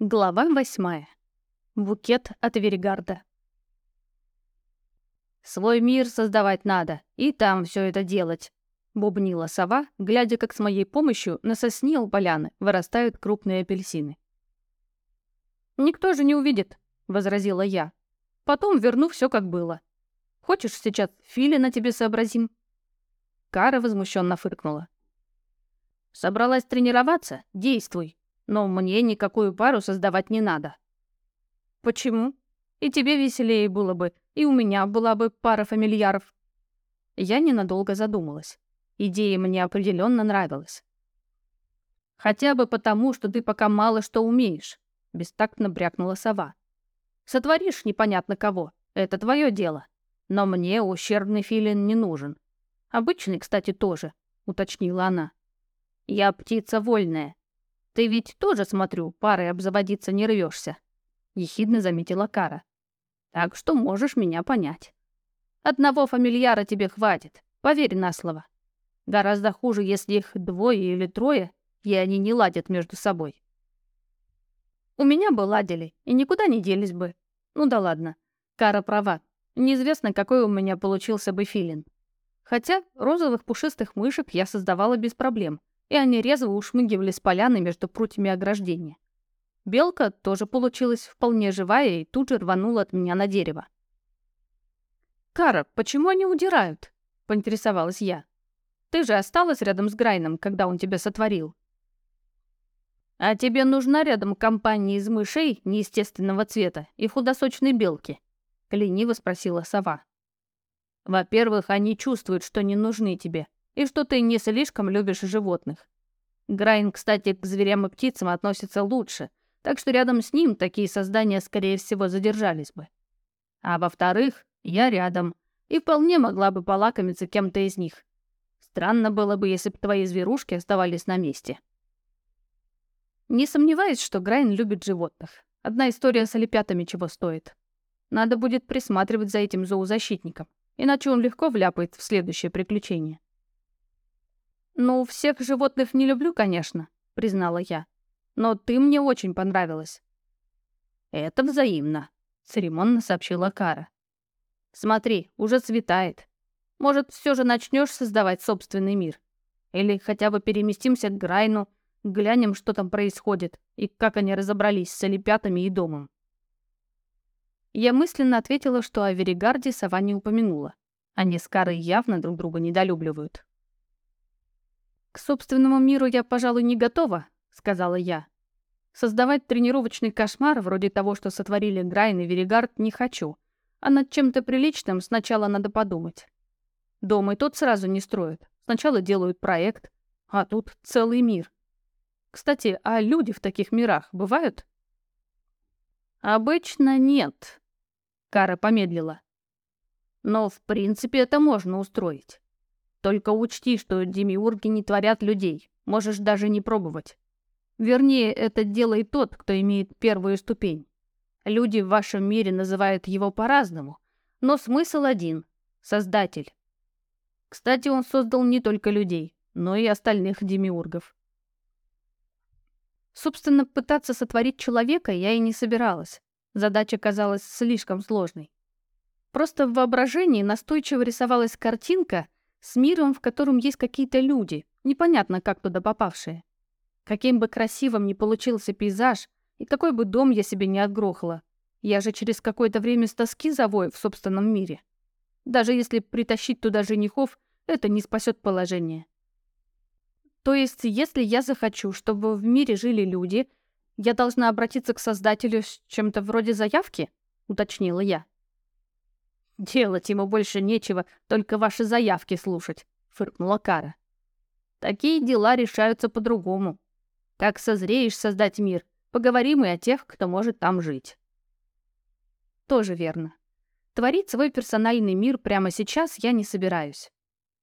Глава восьмая. Букет от Веригарда. «Свой мир создавать надо, и там все это делать», — бубнила сова, глядя, как с моей помощью на сосне у поляны вырастают крупные апельсины. «Никто же не увидит», — возразила я. «Потом верну все как было. Хочешь, сейчас филина тебе сообразим?» Кара возмущенно фыркнула. «Собралась тренироваться? Действуй но мне никакую пару создавать не надо». «Почему? И тебе веселее было бы, и у меня была бы пара фамильяров». Я ненадолго задумалась. Идея мне определенно нравилась. «Хотя бы потому, что ты пока мало что умеешь», — бестактно брякнула сова. «Сотворишь непонятно кого, это твое дело. Но мне ущербный филин не нужен. Обычный, кстати, тоже», — уточнила она. «Я птица вольная, «Ты ведь тоже, смотрю, парой обзаводиться не рвешься, ехидно заметила Кара. «Так что можешь меня понять. Одного фамильяра тебе хватит, поверь на слово. Гораздо хуже, если их двое или трое, и они не ладят между собой». «У меня бы ладили, и никуда не делись бы. Ну да ладно, Кара права. Неизвестно, какой у меня получился бы филин. Хотя розовых пушистых мышек я создавала без проблем и они резво ушмыгивали с поляны между прутьями ограждения. Белка тоже получилась вполне живая и тут же рванула от меня на дерево. «Кара, почему они удирают?» — поинтересовалась я. «Ты же осталась рядом с Грайном, когда он тебя сотворил». «А тебе нужна рядом компания из мышей неестественного цвета и худосочной белки?» — лениво спросила сова. «Во-первых, они чувствуют, что не нужны тебе, и что ты не слишком любишь животных. Грайн, кстати, к зверям и птицам относится лучше, так что рядом с ним такие создания, скорее всего, задержались бы. А во-вторых, я рядом, и вполне могла бы полакомиться кем-то из них. Странно было бы, если бы твои зверушки оставались на месте. Не сомневаюсь, что Грайн любит животных. Одна история с олепятами чего стоит. Надо будет присматривать за этим зоозащитником, иначе он легко вляпает в следующее приключение. «Ну, всех животных не люблю, конечно», — признала я. «Но ты мне очень понравилась». «Это взаимно», — церемонно сообщила Кара. «Смотри, уже светает. Может, все же начнешь создавать собственный мир? Или хотя бы переместимся к Грайну, глянем, что там происходит и как они разобрались с олепятами и домом». Я мысленно ответила, что о Веригарде сова не упомянула. Они с Карой явно друг друга недолюбливают. «К собственному миру я, пожалуй, не готова», — сказала я. «Создавать тренировочный кошмар, вроде того, что сотворили Грайн и Веригард, не хочу. А над чем-то приличным сначала надо подумать. Дом и тот сразу не строят. Сначала делают проект, а тут целый мир. Кстати, а люди в таких мирах бывают?» «Обычно нет», — Кара помедлила. «Но, в принципе, это можно устроить. Только учти, что демиурги не творят людей. Можешь даже не пробовать. Вернее, это делает тот, кто имеет первую ступень. Люди в вашем мире называют его по-разному, но смысл один — Создатель. Кстати, он создал не только людей, но и остальных демиургов. Собственно, пытаться сотворить человека я и не собиралась. Задача казалась слишком сложной. Просто в воображении настойчиво рисовалась картинка — с миром, в котором есть какие-то люди, непонятно как туда попавшие. Каким бы красивым ни получился пейзаж, и какой бы дом я себе не отгрохала, я же через какое-то время с тоски завою в собственном мире. Даже если притащить туда женихов, это не спасет положение. То есть, если я захочу, чтобы в мире жили люди, я должна обратиться к Создателю с чем-то вроде заявки? Уточнила я. «Делать ему больше нечего, только ваши заявки слушать», — фыркнула Кара. «Такие дела решаются по-другому. Как созреешь создать мир, поговорим и о тех, кто может там жить». Тоже верно. Творить свой персональный мир прямо сейчас я не собираюсь.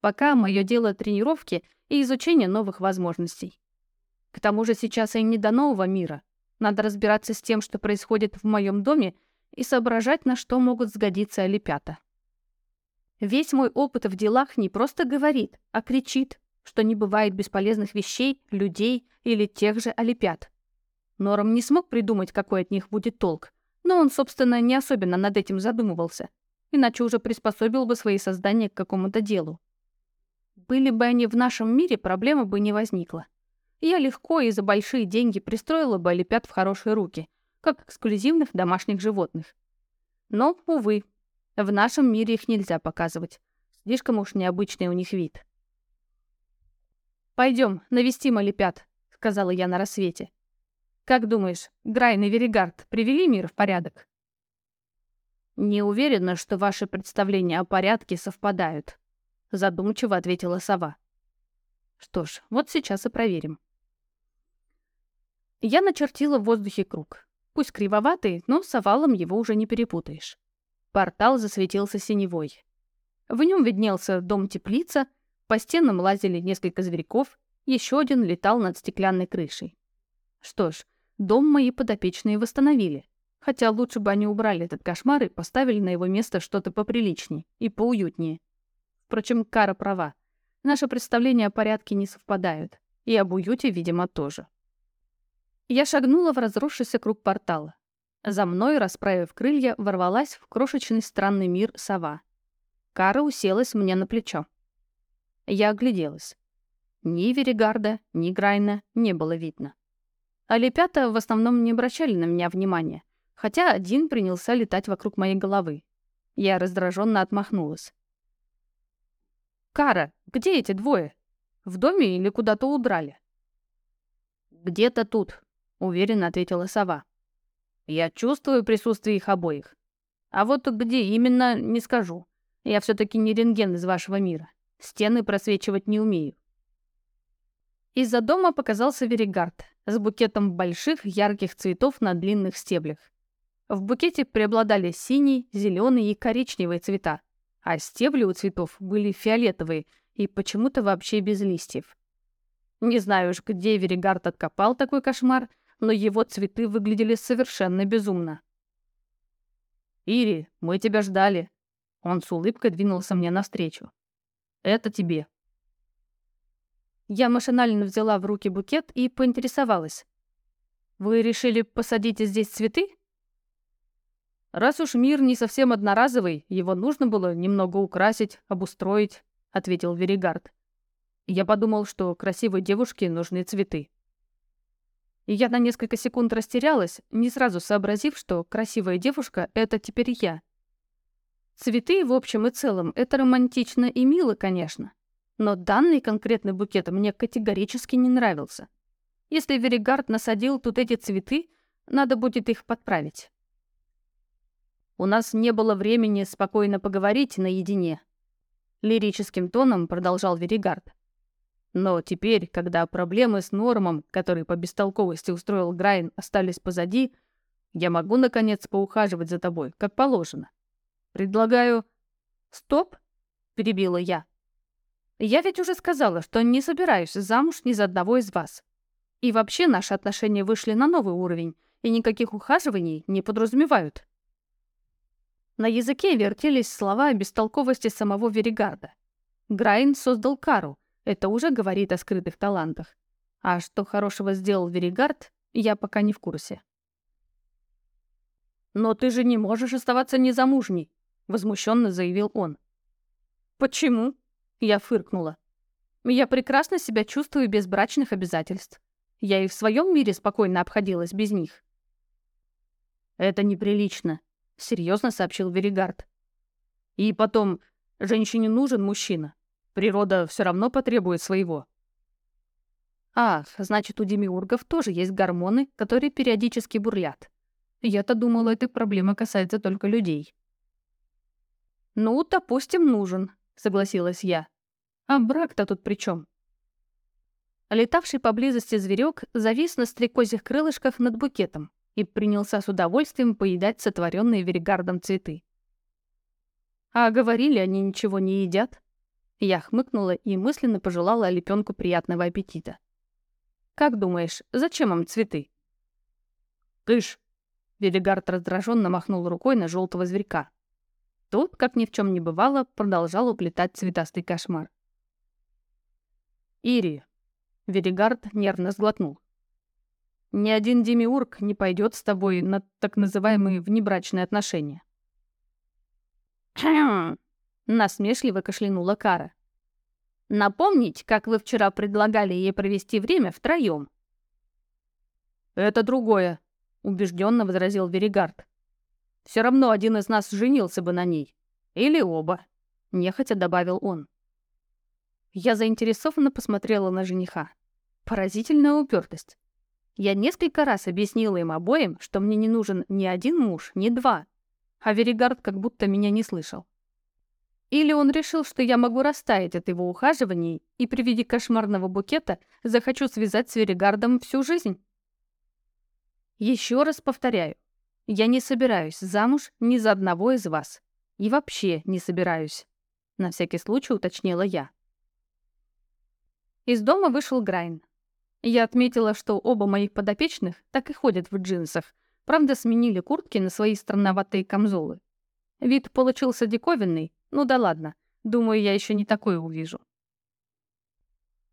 Пока мое дело тренировки и изучение новых возможностей. К тому же сейчас и не до нового мира. Надо разбираться с тем, что происходит в моем доме, и соображать, на что могут сгодиться олепята. Весь мой опыт в делах не просто говорит, а кричит, что не бывает бесполезных вещей, людей или тех же олепят. Норм не смог придумать, какой от них будет толк, но он, собственно, не особенно над этим задумывался, иначе уже приспособил бы свои создания к какому-то делу. Были бы они в нашем мире, проблема бы не возникла. Я легко и за большие деньги пристроила бы олепят в хорошие руки, как эксклюзивных домашних животных. Но, увы, в нашем мире их нельзя показывать. Слишком уж необычный у них вид. Пойдем, навестим олепят», — сказала я на рассвете. «Как думаешь, Грайн и Веригард привели мир в порядок?» «Не уверена, что ваши представления о порядке совпадают», — задумчиво ответила сова. «Что ж, вот сейчас и проверим». Я начертила в воздухе круг. Пусть кривоватый, но с овалом его уже не перепутаешь. Портал засветился синевой. В нем виднелся дом-теплица, по стенам лазили несколько зверьков, еще один летал над стеклянной крышей. Что ж, дом мои подопечные восстановили. Хотя лучше бы они убрали этот кошмар и поставили на его место что-то поприличнее и поуютнее. Впрочем, Кара права. Наши представления о порядке не совпадают. И об уюте, видимо, тоже. Я шагнула в разросшийся круг портала. За мной, расправив крылья, ворвалась в крошечный странный мир сова. Кара уселась мне на плечо. Я огляделась. Ни Веригарда, ни Грайна не было видно. А лепята в основном не обращали на меня внимания, хотя один принялся летать вокруг моей головы. Я раздраженно отмахнулась. «Кара, где эти двое? В доме или куда-то удрали?» «Где-то тут», уверенно ответила сова. Я чувствую присутствие их обоих. А вот где именно, не скажу. Я все таки не рентген из вашего мира. Стены просвечивать не умею. Из-за дома показался Веригард с букетом больших ярких цветов на длинных стеблях. В букете преобладали синий, зеленый и коричневые цвета, а стебли у цветов были фиолетовые и почему-то вообще без листьев. Не знаю уж, где Веригард откопал такой кошмар, но его цветы выглядели совершенно безумно. «Ири, мы тебя ждали!» Он с улыбкой двинулся мне навстречу. «Это тебе». Я машинально взяла в руки букет и поинтересовалась. «Вы решили посадить здесь цветы?» «Раз уж мир не совсем одноразовый, его нужно было немного украсить, обустроить», — ответил Веригард. «Я подумал, что красивой девушке нужны цветы» и я на несколько секунд растерялась, не сразу сообразив, что красивая девушка — это теперь я. Цветы, в общем и целом, это романтично и мило, конечно. Но данный конкретный букет мне категорически не нравился. Если Веригард насадил тут эти цветы, надо будет их подправить. У нас не было времени спокойно поговорить наедине. Лирическим тоном продолжал Веригард. Но теперь, когда проблемы с Нормом, который по бестолковости устроил Грайн, остались позади, я могу, наконец, поухаживать за тобой, как положено. Предлагаю... Стоп, перебила я. Я ведь уже сказала, что не собираюсь замуж ни за одного из вас. И вообще наши отношения вышли на новый уровень, и никаких ухаживаний не подразумевают. На языке вертелись слова о бестолковости самого Веригарда. Грайн создал кару, это уже говорит о скрытых талантах. А что хорошего сделал Веригард, я пока не в курсе. «Но ты же не можешь оставаться незамужней», — возмущенно заявил он. «Почему?» — я фыркнула. «Я прекрасно себя чувствую без брачных обязательств. Я и в своем мире спокойно обходилась без них». «Это неприлично», — серьезно сообщил Веригард. «И потом, женщине нужен мужчина. Природа все равно потребует своего. Ах, значит, у демиургов тоже есть гормоны, которые периодически бурлят. Я-то думала, эта проблема касается только людей. «Ну, допустим, нужен», — согласилась я. «А брак-то тут при чем? Летавший поблизости зверек завис на стрекозих крылышках над букетом и принялся с удовольствием поедать сотворенные веригардом цветы. А говорили, они ничего не едят. Я хмыкнула и мысленно пожелала Лепёнку приятного аппетита. «Как думаешь, зачем им цветы?» «Кыш!» — Велигард раздраженно махнул рукой на желтого зверька. Тот, как ни в чем не бывало, продолжал уплетать цветастый кошмар. «Ири!» — Велигард нервно сглотнул. Ни один демиург не пойдет с тобой на так называемые внебрачные отношения. Насмешливо кашлянула Кара. «Напомнить, как вы вчера предлагали ей провести время втроем?» «Это другое», — убежденно возразил Веригард. «Все равно один из нас женился бы на ней. Или оба», — нехотя добавил он. Я заинтересованно посмотрела на жениха. Поразительная упертость. Я несколько раз объяснила им обоим, что мне не нужен ни один муж, ни два. А Веригард как будто меня не слышал. Или он решил, что я могу растаять от его ухаживаний и при виде кошмарного букета захочу связать с Веригардом всю жизнь? Еще раз повторяю, я не собираюсь замуж ни за одного из вас. И вообще не собираюсь. На всякий случай уточнила я. Из дома вышел Грайн. Я отметила, что оба моих подопечных так и ходят в джинсах, правда, сменили куртки на свои странноватые камзолы. Вид получился диковинный, ну да ладно, думаю, я еще не такое увижу.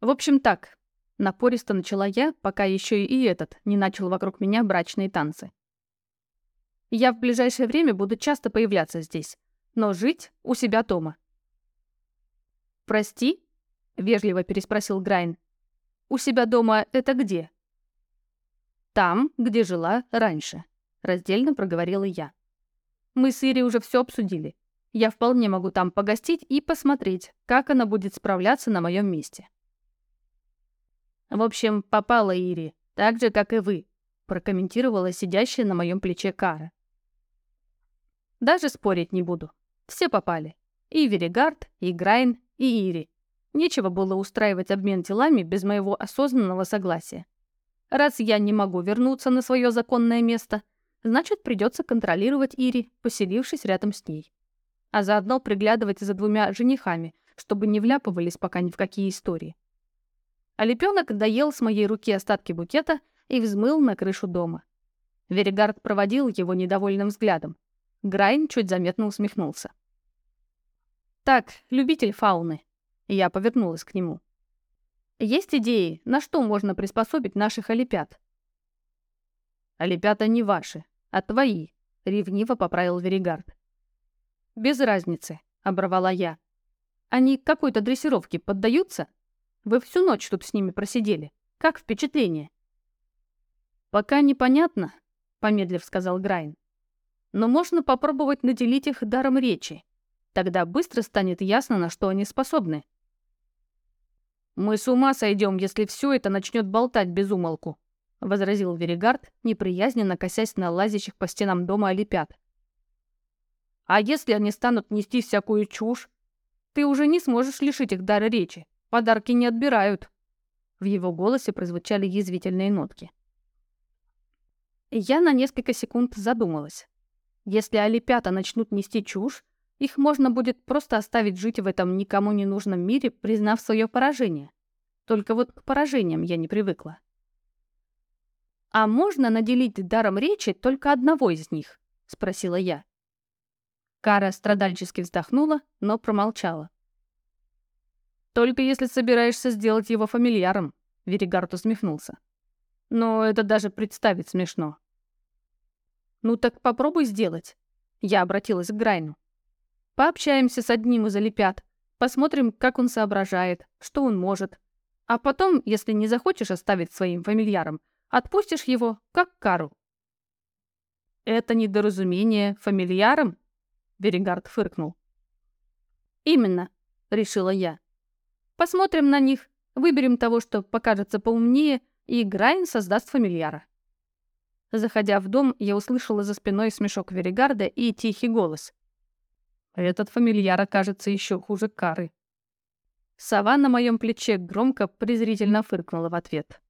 В общем так, напористо начала я, пока еще и этот не начал вокруг меня брачные танцы. Я в ближайшее время буду часто появляться здесь, но жить у себя дома. «Прости?» Вежливо переспросил Грайн. «У себя дома это где?» «Там, где жила раньше», — раздельно проговорила я. «Мы с Ири уже все обсудили. Я вполне могу там погостить и посмотреть, как она будет справляться на моем месте». «В общем, попала Ири, так же, как и вы», — прокомментировала сидящая на моем плече Кара. «Даже спорить не буду. Все попали. И Веригард, и Грайн, и Ири. Нечего было устраивать обмен телами без моего осознанного согласия. Раз я не могу вернуться на свое законное место, значит, придется контролировать Ири, поселившись рядом с ней. А заодно приглядывать за двумя женихами, чтобы не вляпывались пока ни в какие истории. А лепёнок доел с моей руки остатки букета и взмыл на крышу дома. Веригард проводил его недовольным взглядом. Грайн чуть заметно усмехнулся. «Так, любитель фауны, я повернулась к нему. «Есть идеи, на что можно приспособить наших олипят?» «Олипята не ваши, а твои», — ревниво поправил Веригард. «Без разницы», — оборвала я. «Они какой-то дрессировке поддаются? Вы всю ночь тут с ними просидели. Как впечатление?» «Пока непонятно», — помедлив сказал Грайн. «Но можно попробовать наделить их даром речи. Тогда быстро станет ясно, на что они способны». «Мы с ума сойдем, если все это начнет болтать без умолку», — возразил Веригард, неприязненно косясь на лазящих по стенам дома олипят. «А если они станут нести всякую чушь? Ты уже не сможешь лишить их дара речи. Подарки не отбирают». В его голосе прозвучали язвительные нотки. Я на несколько секунд задумалась. Если олипята начнут нести чушь, их можно будет просто оставить жить в этом никому не нужном мире, признав свое поражение. Только вот к поражениям я не привыкла. «А можно наделить даром речи только одного из них?» — спросила я. Кара страдальчески вздохнула, но промолчала. «Только если собираешься сделать его фамильяром», — Веригард усмехнулся. «Но это даже представить смешно». «Ну так попробуй сделать», — я обратилась к Грайну. Пообщаемся с одним из олипят, посмотрим, как он соображает, что он может. А потом, если не захочешь оставить своим фамильяром, отпустишь его, как кару. «Это недоразумение фамильяром?» Берингард фыркнул. «Именно», — решила я. «Посмотрим на них, выберем того, что покажется поумнее, и Грайн создаст фамильяра». Заходя в дом, я услышала за спиной смешок Веригарда и тихий голос. Этот фамильяр окажется еще хуже кары. Сова на моем плече громко презрительно фыркнула в ответ.